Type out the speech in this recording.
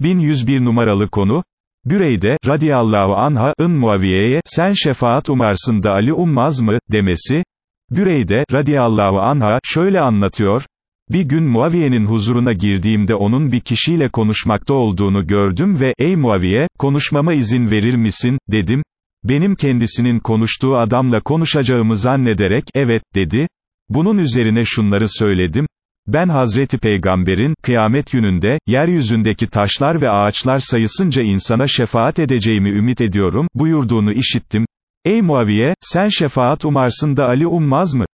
1101 numaralı konu, Büreyde, radiyallahu anha,'ın Muaviye'ye, sen şefaat umarsın da Ali ummaz mı, demesi, Büreyde, radiyallahu anha, şöyle anlatıyor, bir gün Muaviye'nin huzuruna girdiğimde onun bir kişiyle konuşmakta olduğunu gördüm ve, ey Muaviye, konuşmama izin verir misin, dedim, benim kendisinin konuştuğu adamla konuşacağımı zannederek, evet, dedi, bunun üzerine şunları söyledim, ben Hazreti Peygamber'in, kıyamet gününde, yeryüzündeki taşlar ve ağaçlar sayısınca insana şefaat edeceğimi ümit ediyorum, buyurduğunu işittim. Ey Muaviye, sen şefaat umarsın da Ali ummaz mı?